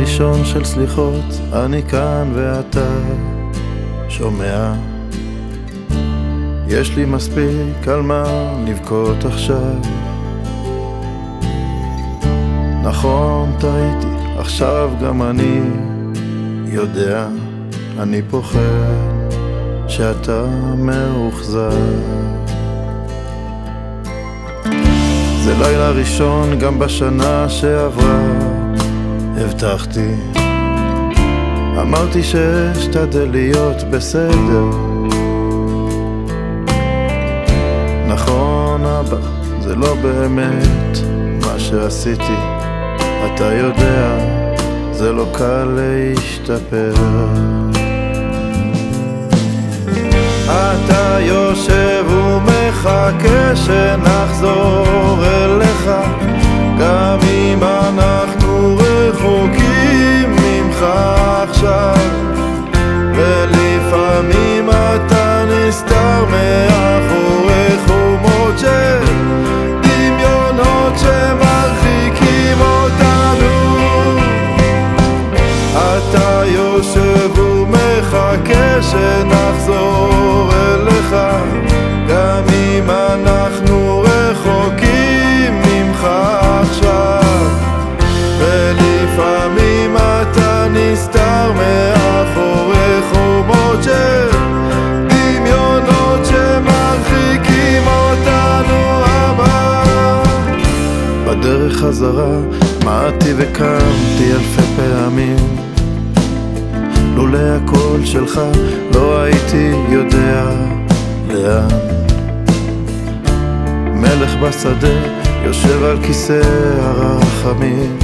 ראשון של סליחות, אני כאן ואתה שומע. יש לי מספיק על מה לבכות עכשיו. נכון, טעיתי, עכשיו גם אני יודע, אני פוחד שאתה מאוכזר. זה לילה ראשון גם בשנה שעברה, הבטחתי, אמרתי שאשתדל להיות בסדר. נכון אבא, זה לא באמת מה שעשיתי אתה יודע, זה לא קל להשתפר. אתה יושב ומחכה שנחזור ומחכה שנחזור אליך, גם אם אנחנו רחוקים ממך עכשיו, ולפעמים אתה נסתר מאחורי חומות של דמיונות שמרחיקים אותנו הבא. בדרך חזרה מעטתי וקמתי אלפי פעמים הקול שלך לא הייתי יודע לאן. מלך בשדה יושב על כיסא הרחמים.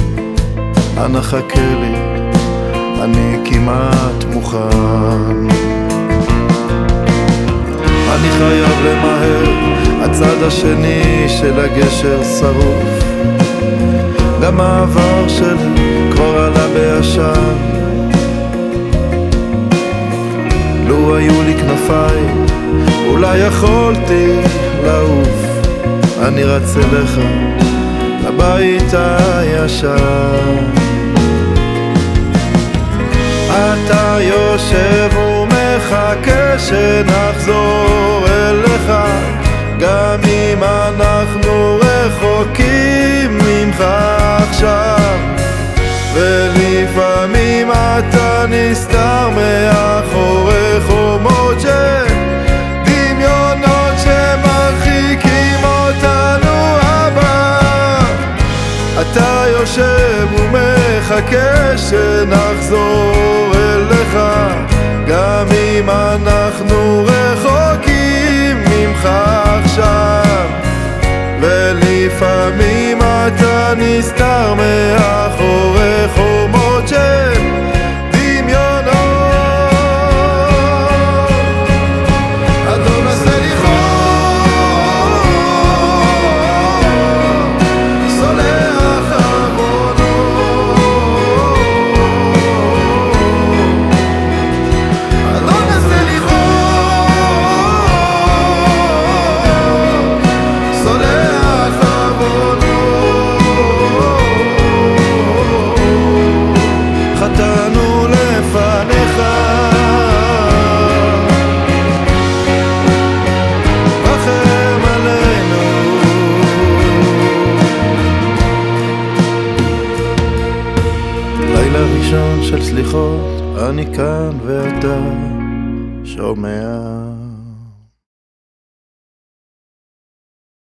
אנא חכה לי, אני כמעט מוכן. אני חייב למהר, הצד השני של הגשר שרוף. גם העבר שלי כבר עלה בעשן כנפיים, אולי יכולתי לעוף. אני רץ אליך, לבית הישן אתה יושב ומחכה שנחזור אליך. גם אם אנחנו רחוקים ממך עכשיו. ולפעמים אתה נסתר מאחורי ומחכה שנחזור אליך גם אם אנחנו רחוקים ממך עכשיו. ולפעמים אתה נסתר מאחורי חומות של סליחות, אני כאן ואתה שומע